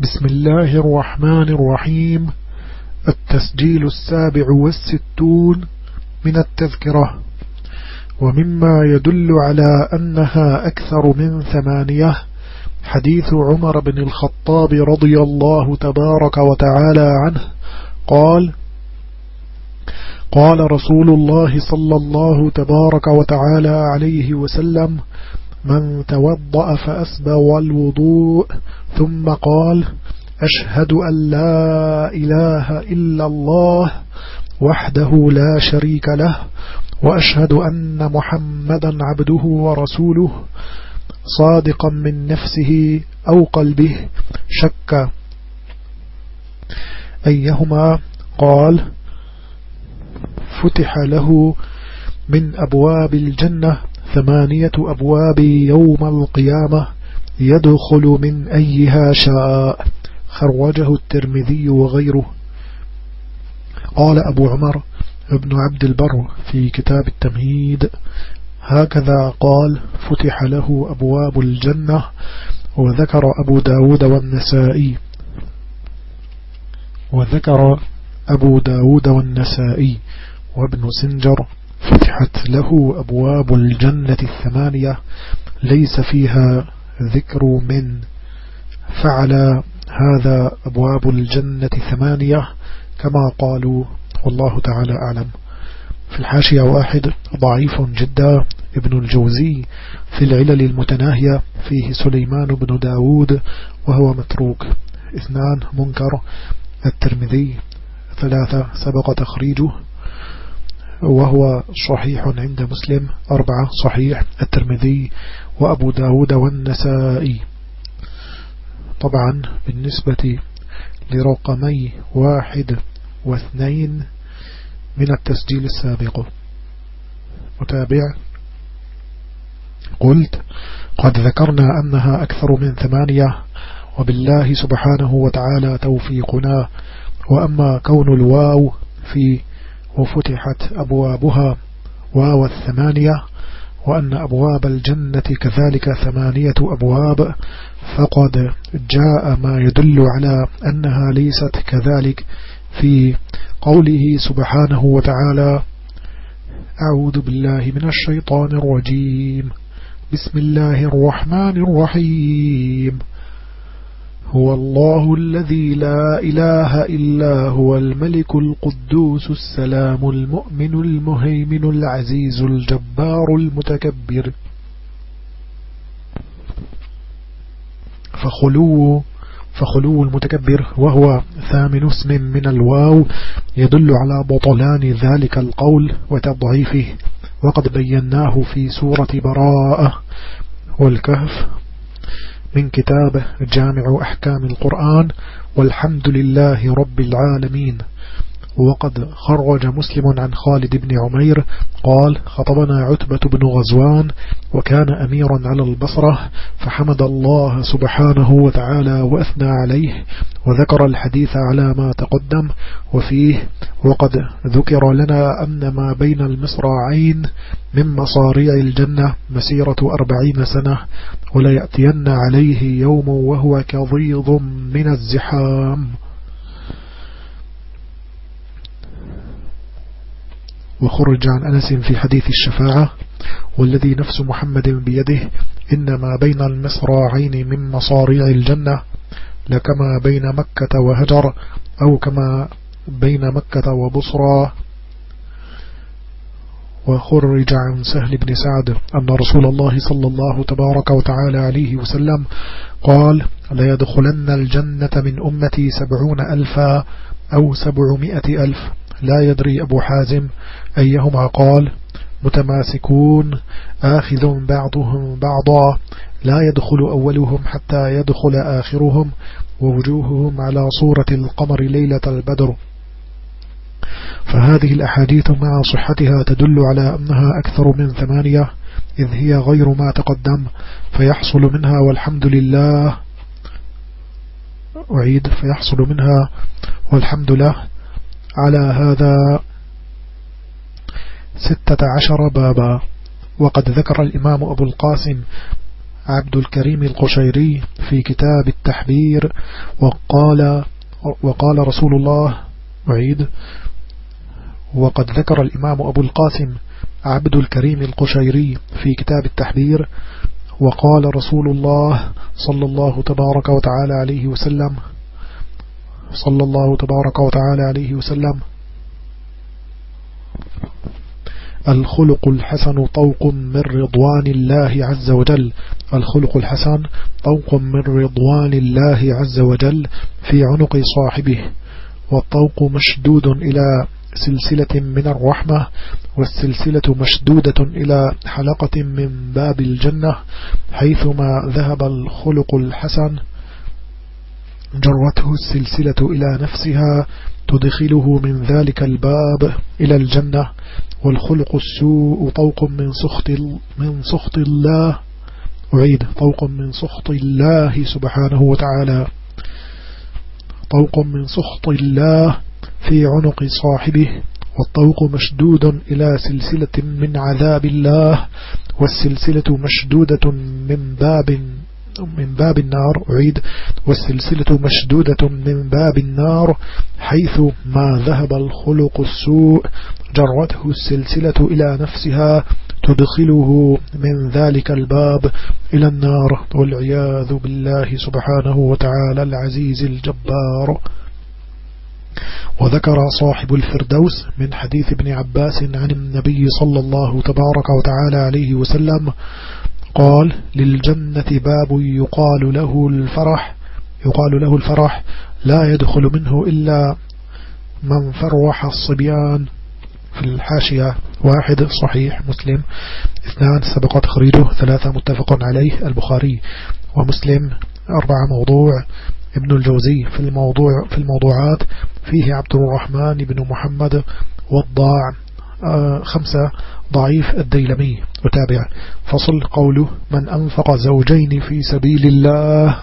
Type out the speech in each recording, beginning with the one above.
بسم الله الرحمن الرحيم. التسجيل السابع والستون من التذكرة. ومما يدل على أنها أكثر من ثمانية. حديث عمر بن الخطاب رضي الله تبارك وتعالى عنه. قال قال رسول الله صلى الله تبارك وتعالى عليه وسلم من توضأ فأسبغ الوضوء ثم قال أشهد أن لا إله إلا الله وحده لا شريك له وأشهد أن محمدا عبده ورسوله صادقا من نفسه أو قلبه شك أيهما؟ قال فتح له من أبواب الجنة ثمانية أبواب يوم القيامة يدخل من أيها شاء. خرجه الترمذي وغيره. قال أبو عمر ابن عبد البر في كتاب التمهيد هكذا قال فتح له أبواب الجنة وذكر أبو داود والنسائي. وذكر أبو داود والنسائي وابن سنجر. فتحت له أبواب الجنة الثمانية ليس فيها ذكر من. فعل هذا أبواب الجنة ثمانية كما قالوا والله تعالى أعلم. في الحاشية واحد ضعيف جدا ابن الجوزي. في العلل المتناهية فيه سليمان بن داود وهو متروك. اثنان منكر. الترمذي ثلاثة سبق تخريجه. وهو صحيح عند مسلم. أربعة صحيح الترمذي وأبو داود والنسائي. طبعا بالنسبة لرقمي واحد واثنين من التسجيل السابق. متابع. قلت قد ذكرنا أنها أكثر من ثمانية وبالله سبحانه وتعالى توفيقنا. وأما كون الواو في وفتحت أبوابها واو الثمانية وأن أبواب الجنة كذلك ثمانية أبواب فقد جاء ما يدل على أنها ليست كذلك في قوله سبحانه وتعالى أعوذ بالله من الشيطان الرجيم بسم الله الرحمن الرحيم. هو الله الذي لا إله إلا هو الملك القدوس السلام المؤمن المهيمن العزيز الجبار المتكبر. فخلو فخلو المتكبر وهو ثامن اسم من الواو يدل على بطلان ذلك القول وتضعيفه. وقد بيناه في سورة براءة والكهف من كتابه جامع أحكام القرآن والحمد لله رب العالمين. وقد خرج مسلم عن خالد بن عمير قال خطبنا عتبة بن غزوان وكان أميرا على البصرة فحمد الله سبحانه وتعالى وأثنى عليه وذكر الحديث على ما تقدم وفيه وقد ذكر لنا أن ما بين المصراعين من مصاريع الجنة مسيرة أربعين سنة ولا يأتين عليه يوم وهو كضيض من الزحام. وخرج عن أنس في حديث الشفاعة والذي نفس محمد بيده إنما بين المصراعين من مصاريع الجنة لكما بين مكة وهجر أو كما بين مكة وبصرى. وخرج عن سهل بن سعد أن رسول الله صلى الله تبارك وتعالى عليه وسلم قال لا يدخلن الجنة من أمتي سبعون ألفا أو سبعمائة ألف. لا يدري أبو حازم أيهما قال؟ متماسكون آخذ بعضهم بعضا لا يدخل أولهم حتى يدخل آخرهم ووجوههم على صورة القمر ليلة البدر. فهذه الأحاديث مع صحتها تدل على أنها أكثر من ثمانية إذ هي غير ما تقدم فيحصل منها والحمد لله. أعيد فيحصل منها والحمد لله على هذا ستة عشر بابا. وقد ذكر الإمام أبو القاسم عبد الكريم القشيري في كتاب التحبير وقال وقال رسول الله أعيد. وقد ذكر الإمام أبو القاسم عبد الكريم القشيري في كتاب التحبير وقال رسول الله صلى الله تبارك وتعالى عليه وسلم صلى الله تبارك وتعالى عليه وسلم الخلق الحسن طوق من رضوان الله عز وجل. الخلق الحسن طوق من رضوان الله عز وجل في عنق صاحبه والطوق مشدود إلى سلسلة من الرحمة والسلسلة مشدودة إلى حلقة من باب الجنة. حيثما ذهب الخلق الحسن جرته السلسلة إلى نفسها تدخله من ذلك الباب إلى الجنة. والخلق السوء طوق من سخط, من سخط الله. أعيد. طوق من سخط الله سبحانه وتعالى. طوق من سخط الله في عنق صاحبه. والطوق مشدود إلى سلسلة من عذاب الله. والسلسلة مشدودة من باب من باب النار أعيد والسلسلة مشدودة من باب النار حيث ما ذهب الخلق السوء جرته السلسلة إلى نفسها تدخله من ذلك الباب إلى النار والعياذ بالله سبحانه وتعالى العزيز الجبار. وذكر صاحب الفردوس من حديث ابن عباس عن النبي صلى الله تبارك وتعالى عليه وسلم قال للجنة باب يقال له الفرح يقال له الفرح لا يدخل منه إلا من فرح الصبيان في الحاشية. واحد صحيح مسلم. اثنان سبق تخريجه. ثلاثة متفق عليه. البخاري ومسلم. أربعة موضوع. ابن الجوزي في الموضوع في الموضوعات. فيه عبد الرحمن بن محمد والضاع. خمسة ضعيف الديلمي. وتابع فصل قوله من أنفق زوجين في سبيل الله.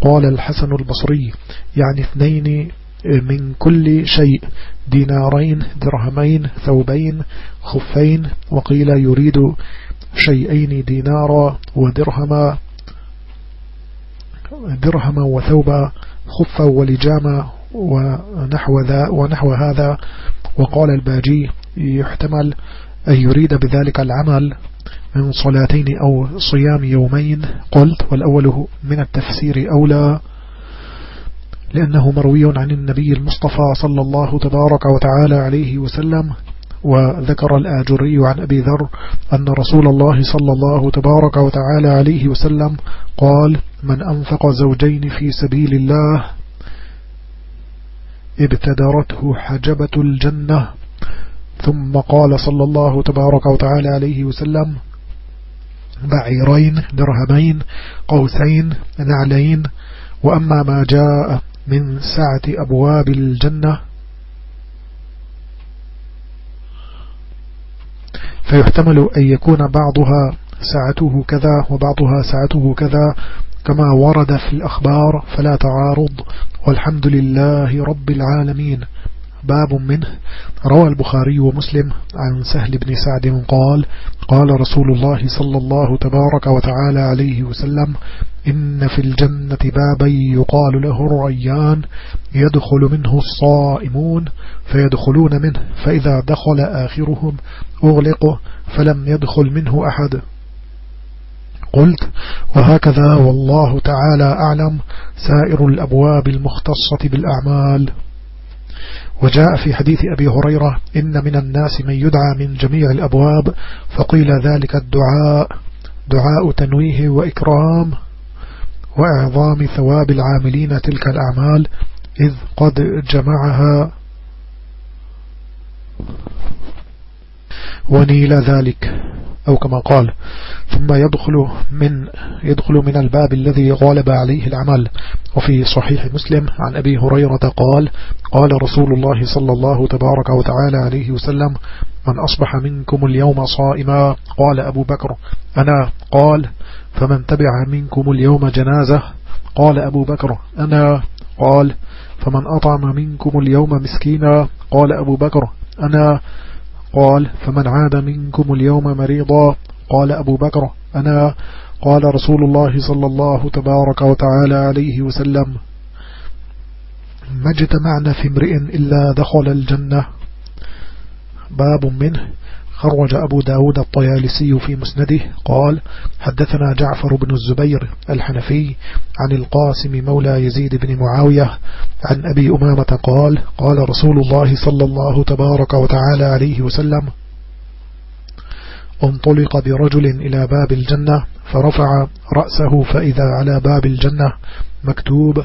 قال الحسن البصري يعني اثنين من كل شيء. دينارين درهمين ثوبين خفين. وقيل يريد شيئين دينارا ودرهما درهما وثوبا خفا ولجاما ونحو, ذا ونحو هذا. وقال الباجي يحتمل أن يريد بذلك العمل من صلاتين أو صيام يومين. قلت والأول من التفسير أولى لأنه مروي عن النبي المصطفى صلى الله تبارك وتعالى عليه وسلم. وذكر الآجري عن أبي ذر أن رسول الله صلى الله تبارك وتعالى عليه وسلم قال من أنفق زوجين في سبيل الله ابتدرته حجبة الجنة. ثم قال صلى الله تبارك وتعالى عليه وسلم بعيرين درهمين قوسين نعلين. وأما ما جاء من سعة أبواب الجنة فيحتمل أن يكون بعضها سعته كذا وبعضها سعته كذا. كما ورد في الأخبار فلا تعارض. والحمد لله رب العالمين. باب منه روى البخاري ومسلم عن سهل بن سعد قال قال رسول الله صلى الله تبارك وتعالى عليه وسلم إن في الجنة بابا يقال له الريان يدخل منه الصائمون فيدخلون منه فإذا دخل آخرهم أغلق فلم يدخل منه أحد. قلت وهكذا والله تعالى أعلم سائر الأبواب المختصة بالأعمال. وجاء في حديث أبي هريرة إن من الناس من يدعى من جميع الأبواب فقيل ذلك الدعاء دعاء تنويه وإكرام وإعظام ثواب العاملين تلك الأعمال إذ قد جمعها. ونيل ذلك أو كما قال ثم يدخل من يدخل من الباب الذي غالب عليه العمل وفي صحيح مسلم عن أبي هريرة قال قال رسول الله صلى الله تبارك وتعالى عليه وسلم من أصبح منكم اليوم صائما قال أبو بكر. أنا؟ قال. فمن تبع منكم اليوم جنازة قال أبو بكر. أنا؟ قال. فمن أطعم منكم اليوم مسكينا قال أبو بكر. أنا؟ قال فمن عاد منكم اليوم مريضا قال أبو بكر أنا قال رسول الله صلى الله تبارك وتعالى عليه وسلم ما اجتمعنا في امرئ إلا دخل الجنة. باب منه خرج أبو داود الطيالسي في مسنده قال حدثنا جعفر بن الزبير الحنفي عن القاسم مولى يزيد بن معاوية عن أبي أمامة قال قال رسول الله صلى الله تبارك وتعالى عليه وسلم انطلق برجل إلى باب الجنة فرفع رأسه فإذا على باب الجنة مكتوب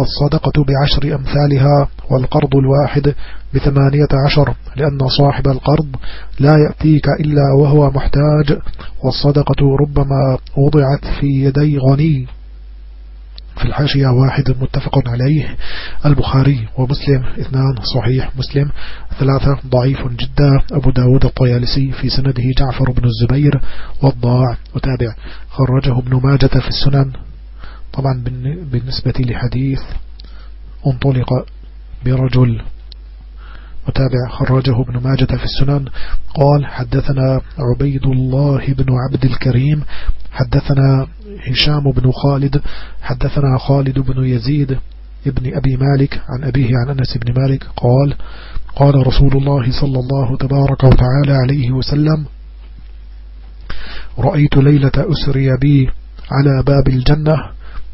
الصدقة بعشر أمثالها والقرض الواحد بثمانية عشر لأن صاحب القرض لا يأتيك إلا وهو محتاج والصدقة ربما وضعت في يدي غني. في الحاشية واحد متفق عليه. البخاري ومسلم اثنان صحيح مسلم. ثلاثة ضعيف جدا. أبو داود الطيالسي في سنده جعفر بن الزبير والضاع وتابع خرجه ابن ماجة في السنن. طبعا بالنسبة لحديث انطلق برجل متابع خرجه ابن ماجة في السنن قال حدثنا عبيد الله بن عبد الكريم حدثنا هشام بن خالد حدثنا خالد بن يزيد ابن أبي مالك عن أبيه عن أنس بن مالك قال قال رسول الله صلى الله تبارك وتعالى عليه وسلم رأيت ليلة أسري بي على باب الجنة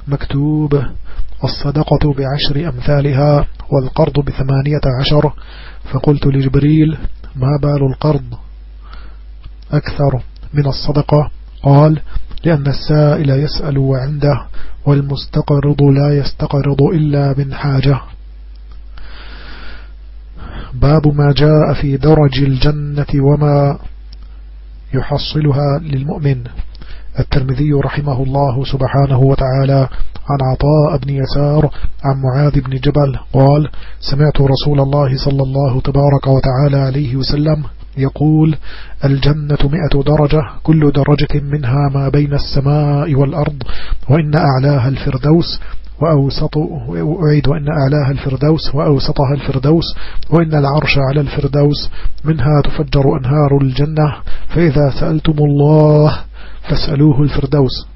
مكتوب الصدقة بعشر أمثالها والقرض بثمانية عشر. فقلت لجبريل ما بال القرض أكثر من الصدقة؟ قال لأن السائل يسأل وعنده والمستقرض لا يستقرض إلا من حاجة. باب ما جاء في درج الجنة وما يحصلها للمؤمن. الترمذي رحمه الله سبحانه وتعالى عن عطاء بن يسار عن معاذ بن جبل قال سمعت رسول الله صلى الله تبارك وتعالى عليه وسلم يقول الجنة مئة درجة كل درجة منها ما بين السماء والأرض وإن أعلاها الفردوس وأوسط وأعيد وإن أعلاها الفردوس وأوسطها الفردوس وإن العرش على الفردوس منها تفجر أنهار الجنة. فإذا سألتم الله فاسألوه الفردوس.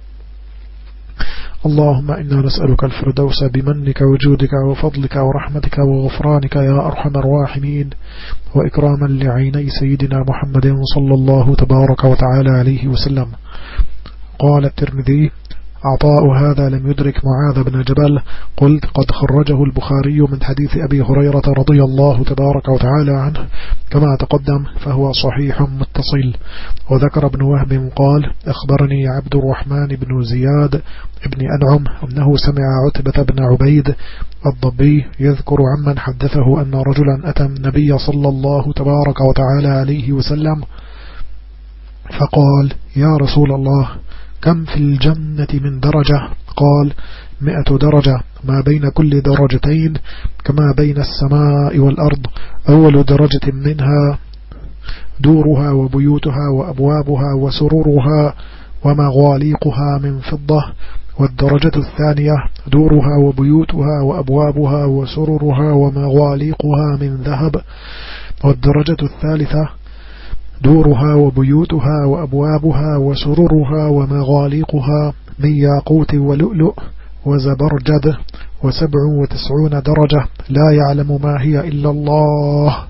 اللهم إنا نسألك الفردوس بمنك وجودك وفضلك ورحمتك وغفرانك يا أرحم الراحمين. وإكراما لعيني سيدنا محمد صلى الله تبارك وتعالى عليه وسلم. قال الترمذي عطاء هذا لم يدرك معاذ بن جبل. قلت قد خرجه البخاري من حديث أبي هريرة رضي الله تبارك وتعالى عنه كما تقدم فهو صحيح متصل. وذكر ابن وهب قال أخبرني عبد الرحمن بن زياد ابن أنعم أنه سمع عتبة بن عبيد الضبي يذكر عمن حدثه أن رجلا أتى النبي صلى الله تبارك وتعالى عليه وسلم فقال يا رسول الله كم في الجنة من درجة؟ قال مئة درجة. ما بين كل درجتين كما بين السماء والأرض. أول درجة منها دورها وبيوتها وأبوابها وسرورها ومغاليقها من فضة. والدرجة الثانية دورها وبيوتها وأبوابها وسررها ومغاليقها من ذهب. والدرجة الثالثة دورها وبيوتها وأبوابها وسررها ومغاليقها من ياقوت ولؤلؤ وزبرجد وسبع وتسعون درجة لا يعلم ما هي إلا الله.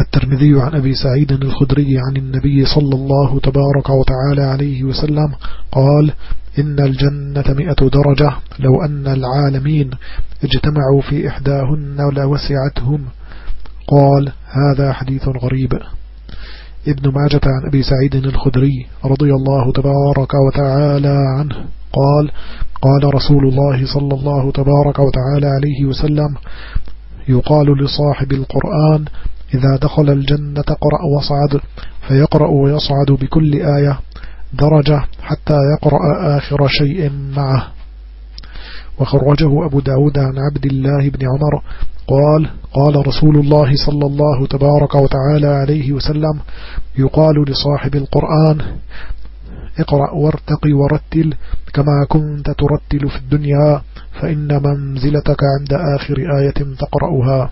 الترمذي عن أبي سعيد الخدري عن النبي صلى الله تبارك وتعالى عليه وسلم قال إن الجنة مئة درجة لو أن العالمين اجتمعوا في إحداهن لوسعتهم قال هذا حديث غريب. ابن ماجة عن أبي سعيد الخدري رضي الله تبارك وتعالى عنه قال قال رسول الله صلى الله تبارك وتعالى عليه وسلم يقال لصاحب القرآن إذا دخل الجنة قرأ وصعد فيقرأ ويصعد بكل آية درجة حتى يقرأ آخر شيء معه. وخرجه أبو داود عن عبد الله بن عمر قال قال رسول الله صلى الله تبارك وتعالى عليه وسلم يقال لصاحب القرآن اقرأ وارتقي ورتل كما كنت ترتل في الدنيا فإن منزلتك عند آخر آية تقرأها.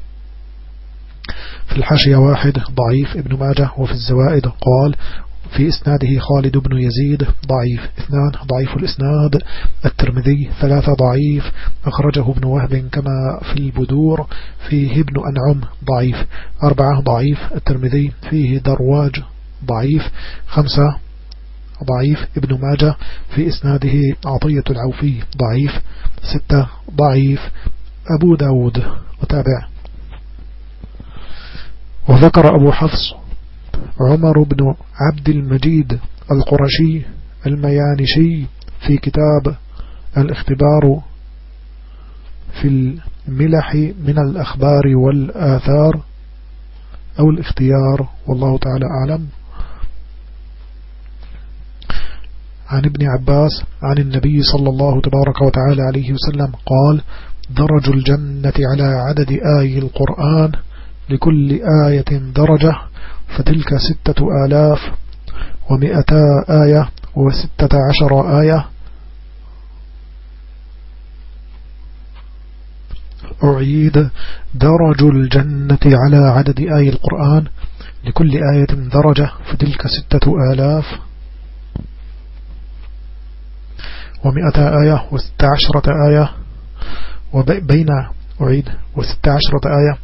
في الحاشية واحد ضعيف ابن ماجه وفي الزوائد قال في إسناده خالد بن يزيد ضعيف. اثنان ضعيف الإسناد. الترمذي ثلاثة ضعيف. أخرجه ابن وهب كما في البدور. فيه ابن أنعم ضعيف. أربعة ضعيف. الترمذي فيه درواج ضعيف. خمسة ضعيف. ابن ماجه في إسناده عطية العوفي ضعيف. ستة ضعيف. أبو داود وتابع وذكر أبو حفص عمر بن عبد المجيد القرشي الميانشي في كتاب الاختبار في الملح من الأخبار والآثار أو الاختيار والله تعالى أعلم. عن ابن عباس عن النبي صلى الله تبارك وتعالى عليه وسلم قال درج الجنة على عدد آي القرآن لكل آية درجة فتلك ستة آلاف ومئتا آية وستة عشر آية. أعيد درج الجنة على عدد آي القرآن. لكل آية درجة فتلك ستة آلاف ومئتا آية وست عشرة آية. وبين أعيد. وست عشرة آية.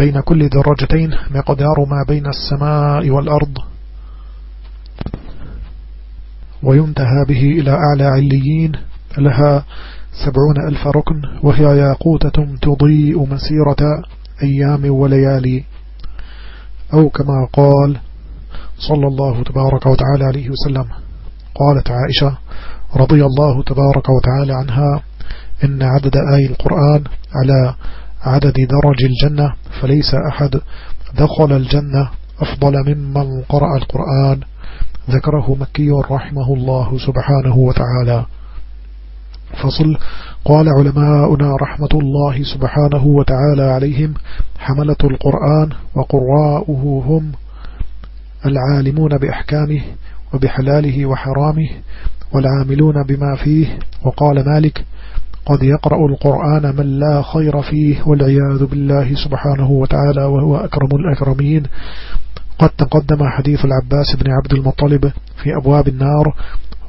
بين كل درجتين مقدار ما بين السماء والأرض وينتهى به إلى أعلى عليين لها سبعون ألف ركن وهي ياقوتة تضيء مسيرة أيام وليالي. أو كما قال صلى الله تبارك وتعالى عليه وسلم قالت عائشة رضي الله تبارك وتعالى عنها إن عدد آي القرآن على عدد درج الجنة فليس أحد. دخل الجنة أفضل ممن قرأ القرآن. ذكره مكي رحمه الله سبحانه وتعالى. فصل. قال علماؤنا رحمة الله سبحانه وتعالى عليهم حملة القرآن وقراؤه هم العالمون بأحكامه وبحلاله وحرامه والعاملون بما فيه. وقال مالك قد يقرأ القرآن من لا خير فيه والعياذ بالله سبحانه وتعالى وهو أكرم الأكرمين. قد تقدم حديث العباس بن عبد المطلب في أبواب النار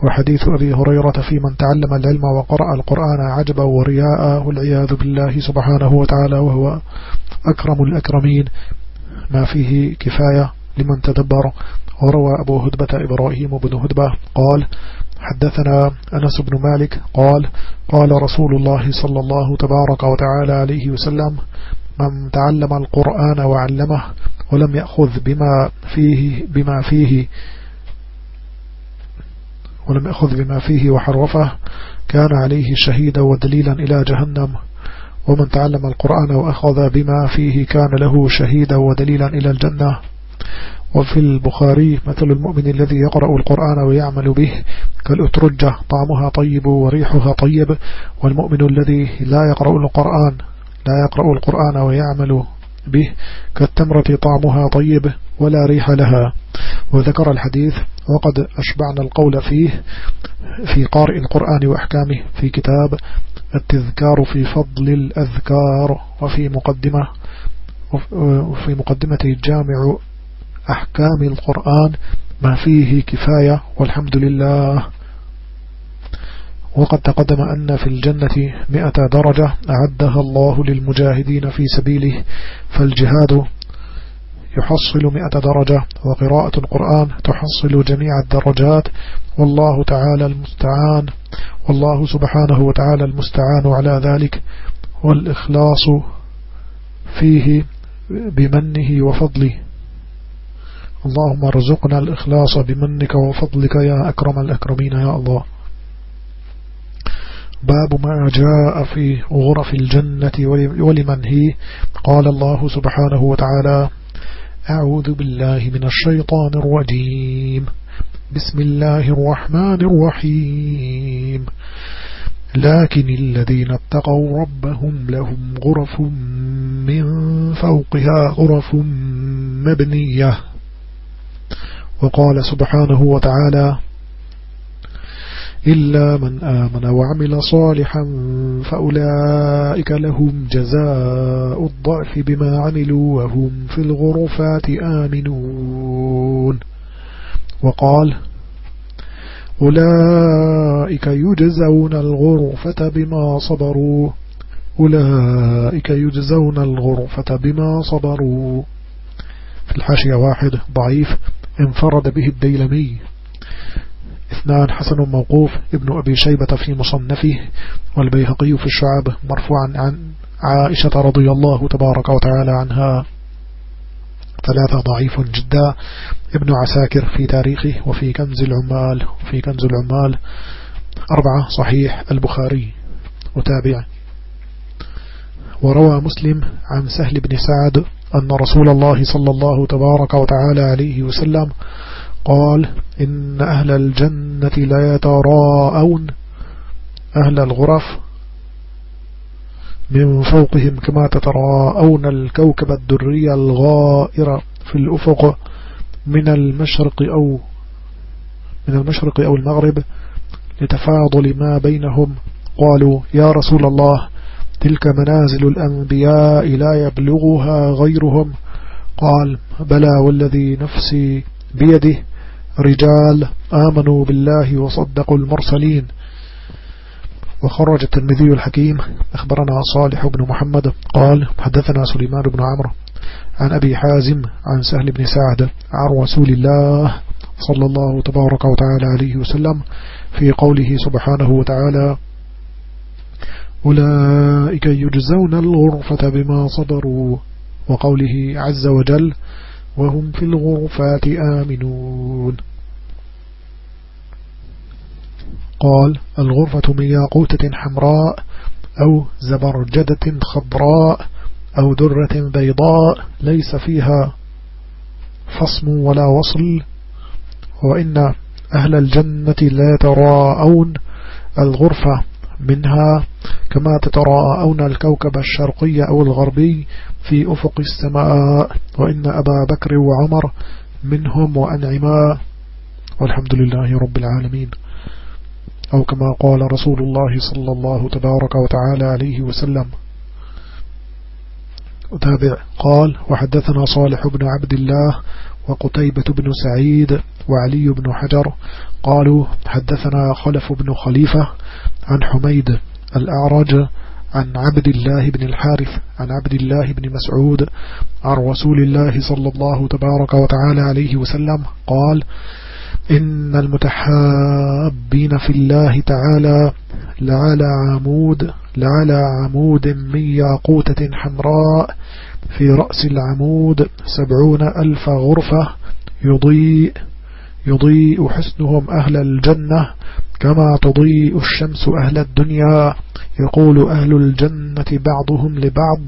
وحديث أبي هريرة في من تعلم العلم وقرأ القرآن عجبا ورياء والعياذ بالله سبحانه وتعالى وهو أكرم الأكرمين. ما فيه كفاية لمن تدبر. وروى أبو هدبة إبراهيم بن هدبة قال حدثنا أنس بن مالك قال قال رسول الله صلى الله تبارك وتعالى عليه وسلم من تعلم القرآن وعلمه ولم يأخذ بما فيه بما فيه ولم يأخذ بما فيه وحرفه كان عليه شهيدا ودليلا إلى جهنم. ومن تعلم القرآن وأخذ بما فيه كان له شهيدا ودليلا إلى الجنة. وفي البخاري مثل المؤمن الذي يقرأ القرآن ويعمل به كالأترجة طعمها طيب وريحها طيب. والمؤمن الذي لا يقرأ القرآن لا يقرأ القرآن ويعمل به كالتمرة طعمها طيب ولا ريح لها. وذكر الحديث وقد أشبعنا القول فيه في قارئ القرآن وأحكامه في كتاب التذكار في فضل الأذكار وفي مقدمة وفي مقدمته الجامع أحكام القرآن ما فيه كفاية والحمد لله. وقد تقدم أن في الجنة مئة درجة أعدها الله للمجاهدين في سبيله فالجهاد يحصل مئة درجة وقراءة القرآن تحصل جميع الدرجات والله تعالى المستعان والله سبحانه وتعالى المستعان على ذلك والإخلاص فيه بمنه وفضله. اللهم ارزقنا الإخلاص بمنك وفضلك يا أكرم الأكرمين يا الله. باب ما جاء في غرف الجنة ولمن هي. قال الله سبحانه وتعالى أعوذ بالله من الشيطان الرجيم. بسم الله الرحمن الرحيم. لكن الذين اتقوا ربهم لهم غرف من فوقها غرف مبنية. وقال سبحانه وتعالى إلا من آمن وعمل صالحا فأولئك لهم جزاء الضعف بما عملوا وهم في الغرفات آمنون. وقال أولئك يجزون الغرفة بما صبروا. أولئك يجزون الغرفة بما صبروا. في الحاشية واحد ضعيف. انفرد به الديلمي. اثنان حسن موقوف ابن أبي شيبة في مصنفه والبيهقي في الشعب مرفوعا عن عائشة رضي الله تبارك وتعالى عنها. ثلاثة ضعيف جدا. ابن عساكر في تاريخه وفي كنز العمال وفي كنز العمال. أربعة صحيح البخاري. وتابع. وروى مسلم عن سهل بن سعد أن رسول الله صلى الله تبارك وتعالى عليه وسلم قال إن أهل الجنة لا يتراءون. أهل الغرف من فوقهم كما تتراءون الكوكب الدري الغائر في الأفق من المشرق أو من المشرق أو المغرب لتفاضل ما بينهم. قالوا يا رسول الله تلك منازل الأنبياء لا يبلغها غيرهم. قال بلى والذي نفسي بيده رجال آمنوا بالله وصدقوا المرسلين. وخرج الترمذي الحكيم أخبرنا صالح بن محمد قال حدثنا سليمان بن عمرو عن أبي حازم عن سهل بن سعد عن رسول الله صلى الله تبارك وتعالى عليه وسلم في قوله سبحانه وتعالى أولئك يجزون الغرفة بما صبروا وقوله عز وجل وهم في الغرفات آمنون. قال الغرفة من ياقوتة حمراء أو زبرجدة خضراء أو درة بيضاء ليس فيها فصم ولا وصل وإن أهل الجنة لا تراءون الغرفة منها كما تتراءون الكوكب الشرقي أو الغربي في أفق السماء وإن أبا بكر وعمر منهم وأنعما والحمد لله رب العالمين. أو كما قال رسول الله صلى الله تبارك وتعالى عليه وسلم. أتابع قال وحدثنا صالح بن عبد الله وقتيبة بن سعيد وعلي بن حجر قالوا حدثنا خلف بن خليفة عن حميد الأعرج عن عبد الله بن الحارث عن عبد الله بن مسعود عن رسول الله صلى الله تبارك وتعالى عليه وسلم قال إن المتحابين في الله تعالى لعلى عمود لعلى عمود من ياقوتة حمراء في رأس العمود سبعون ألف غرفة يضيء يضيء حسنهم أهل الجنة كما تضيء الشمس أهل الدنيا. يقول أهل الجنة بعضهم لبعض.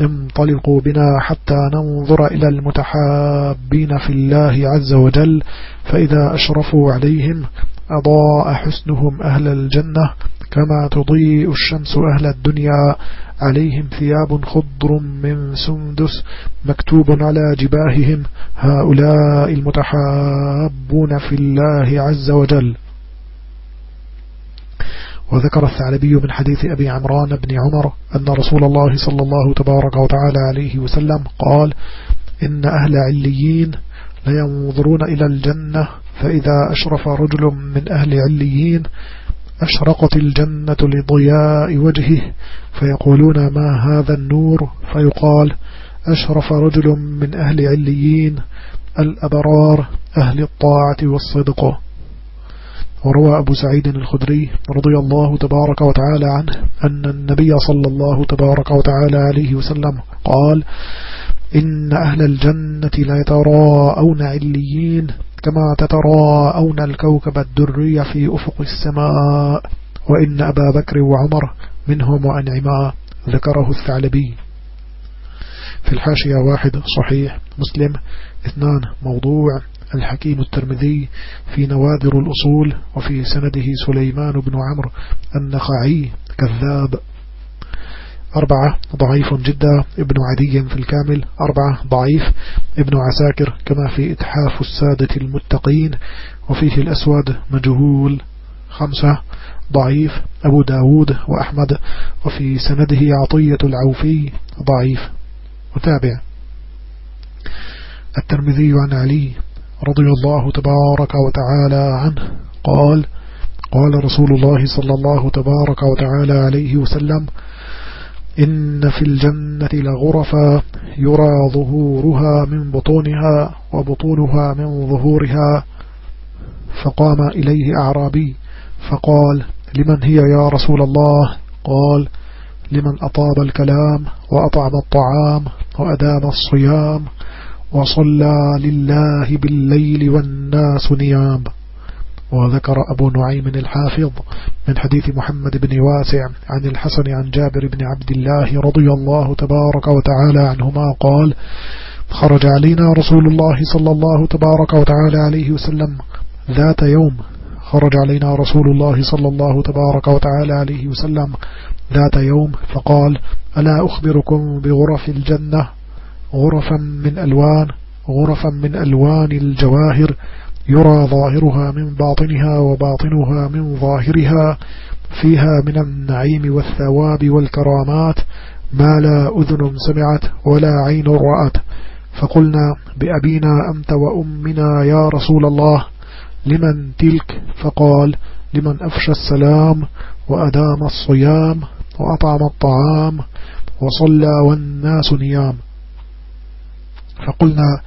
انطلقوا بنا حتى ننظر إلى المتحابين في الله عز وجل. فإذا أشرفوا عليهم أضاء حسنهم أهل الجنة. كما تضيء الشمس أهل الدنيا. عليهم ثياب خضر من سندس مكتوب على جباههم. هؤلاء المتحابون في الله عز وجل. وذكر الثعلبي من حديث أبي عمران بن عمر أن رسول الله صلى الله تبارك وتعالى عليه وسلم قال إن أهل عليين لينظرون إلى الجنة فإذا أشرف رجل من أهل عليين أشرقت الجنة لضياء وجهه فيقولون ما هذا النور؟ فيقال أشرف رجل من أهل عليين الأبرار أهل الطاعة والصدق. وروى أبو سعيد الخدري رضي الله تبارك وتعالى عنه أن النبي صلى الله تبارك وتعالى عليه وسلم قال إن أهل الجنة لا يتراءون عليين كما تتراءون الكوكب الدري في أفق السماء وإن أبا بكر وعمر منهم وأنعما ذكره الثعلبي. في الحاشية واحد صحيح مسلم اثنان موضوع. الحكيم الترمذي في نوادر الأصول وفي سنده سليمان بن عمرو النخعي كذاب. أربعة ضعيف جدا. ابن عدي في الكامل. أربعة ضعيف. ابن عساكر كما في إتحاف السادة المتقين وفيه الأسود مجهول. خمسة ضعيف. أبو داود وأحمد وفي سنده عطية العوفي. ضعيف. متابع. الترمذي عن علي. رضي الله تبارك وتعالى عنه. قال قال رسول الله صلى الله تبارك وتعالى عليه وسلم إن في الجنة لغرفا يرى ظهورها من بطونها وبطونها من ظهورها. فقام إليه أعرابي فقال لمن هي يا رسول الله؟ قال لمن أطاب الكلام وأطعم الطعام وأدام الصيام وصلى لله بالليل والناس نيام وذكر أبو نعيم الحافظ من حديث محمد بن واسع عن الحسن عن جابر بن عبد الله رضي الله تبارك وتعالى عنهما قال خرج علينا رسول الله صلى الله تبارك وتعالى عليه وسلم ذات يوم. خرج علينا رسول الله صلى الله تبارك وتعالى عليه وسلم ذات يوم فقال ألا أخبركم بغرف الجنة غرفا من ألوان غرفا من ألوان الجواهر يرى ظاهرها من باطنها وباطنها من ظاهرها فيها من النعيم والثواب والكرامات ما لا أذن سمعت ولا عين رأت. فقلنا بأبينا أنت وأمنا يا رسول الله لمن تلك؟ فقال لمن أفشى السلام وأدام الصيام وأطعم الطعام وصلى والناس نيام. فقلنا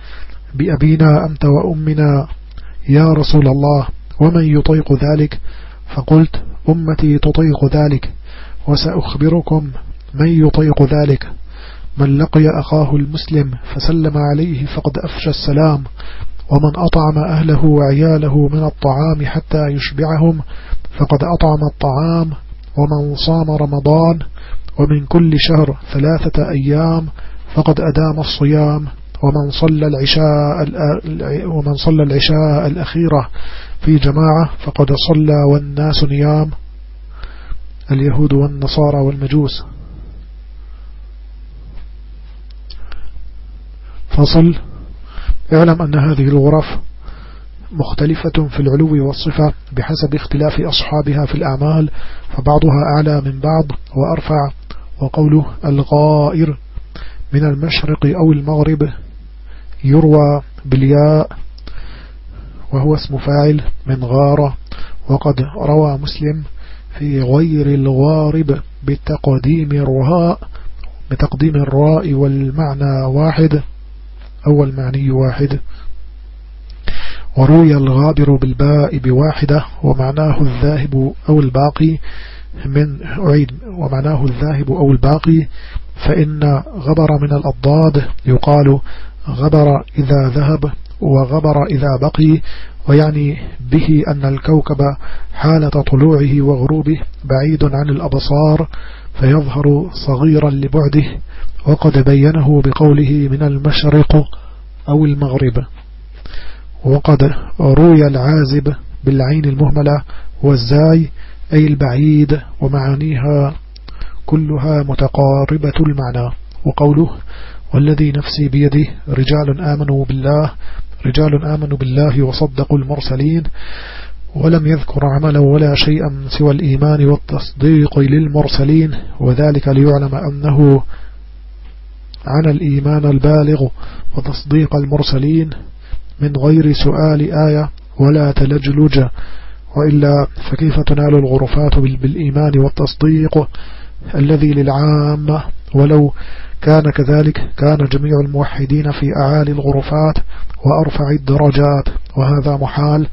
بأبينا أنت وأمنا يا رسول الله ومن يطيق ذلك؟ فقلت أمتي تطيق ذلك وسأخبركم من يطيق ذلك. من لقي أخاه المسلم فسلم عليه فقد أفشى السلام ومن أطعم أهله وعياله من الطعام حتى يشبعهم فقد أطعم الطعام ومن صام رمضان ومن كل شهر ثلاثة أيام فقد أدام الصيام. ومن صلى العشاء ومن صلى العشاء الأخيرة في جماعة فقد صلى والناس نيام. اليهود والنصارى والمجوس. فصل. اعلم أن هذه الغرف مختلفة في العلو والصفة بحسب اختلاف أصحابها في الأعمال فبعضها أعلى من بعض وأرفع وقوله الغائر من المشرق أو المغرب. يروى بالياء وهو اسم فاعل من غارة وقد روى مسلم في غير الغارب بتقديم الرهاء بتقديم الراء والمعنى واحد أو المعني واحد. وروي الغابر بالباء بواحدة ومعناه الذاهب أو الباقي من أعيد ومعناه الذاهب أو الباقي فإن غبر من الأضداد يقال غبر إذا ذهب وغبر إذا بقي ويعني به أن الكوكب حالة طلوعه وغروبه بعيد عن الأبصار فيظهر صغيرا لبعده وقد بينه بقوله من المشرق أو المغرب. وقد روي العازب بالعين المهملة والزاي أي البعيد ومعانيها كلها متقاربة المعنى. وقوله والذي نفسي بيده رجال آمنوا بالله رجال آمنوا بالله وصدقوا المرسلين ولم يذكر عملا ولا شيئا سوى الإيمان والتصديق للمرسلين وذلك ليعلم أنه عن الإيمان البالغ وتصديق المرسلين من غير سؤال آية ولا تلجلج وإلا فكيف تنال الغرفات بالإيمان والتصديق الذي للعامة ولو كان كذلك كان جميع الموحدين في أعالي الغرفات وأرفع الدرجات وهذا محال.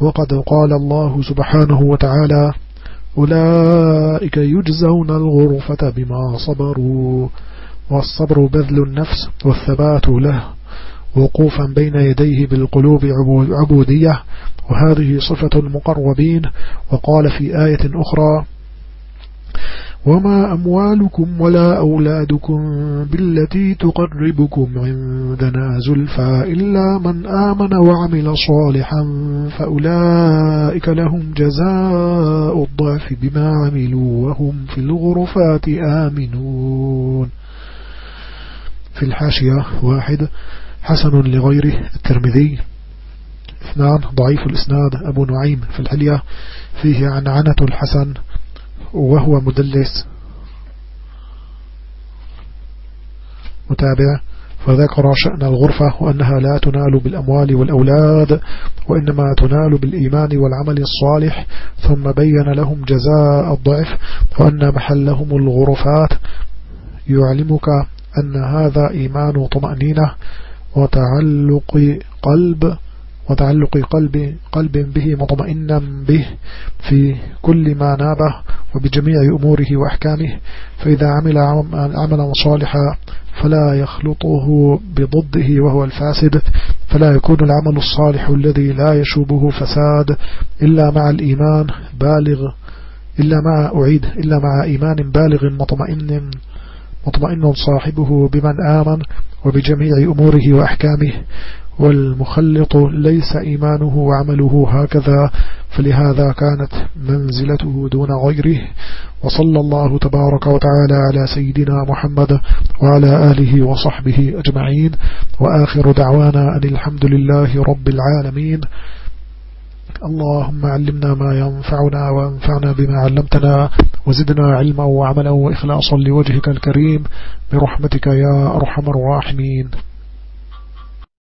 وقد قال الله سبحانه وتعالى أولئك يجزون الغرفة بما صبروا والصبر بذل النفس والثبات له وقوفا بين يديه بالقلوب عبودية. وهذه صفة المقربين. وقال في آية أخرى وما أموالكم ولا أولادكم بالتي تقربكم عندنا زلفى إلا من آمن وعمل صالحا فأولئك لهم جزاء الضعف بما عملوا وهم في الغرفات آمنون. في الحاشية واحد حسن لغيره. الترمذي. اثنان ضعيف الإسناد. أبو نعيم في الحلية. فيه عنعنة الحسن. وهو مدلس. متابع فذكر شأن الغرفة وأنها لا تنال بالأموال والأولاد وإنما تنال بالإيمان والعمل الصالح ثم بين لهم جزاء الضعف وأن محلهم الغرفات. يعلمك أن هذا إيمان طمأنينة وتعلق قلب وتعلق قلب, قلب به مطمئنا به في كل ما نابه وبجميع أموره وأحكامه. فإذا عمل عملا صالحا فلا يخلطه بضده وهو الفاسد. فلا يكون العمل الصالح الذي لا يشوبه فساد إلا مع الإيمان بالغ إلا مع أعيد إلا مع إيمان بالغ مطمئن مطمئن صاحبه بمن آمن وبجميع أموره وأحكامه. والمخلط ليس إيمانه وعمله هكذا فلهذا كانت منزلته دون غيره. وصلى الله تبارك وتعالى على سيدنا محمد وعلى آله وصحبه أجمعين. وآخر دعوانا أن الحمد لله رب العالمين. اللهم علمنا ما ينفعنا وانفعنا بما علمتنا وزدنا علما وعملا وإخلاصا لوجهك الكريم. برحمتك يا أرحم الراحمين.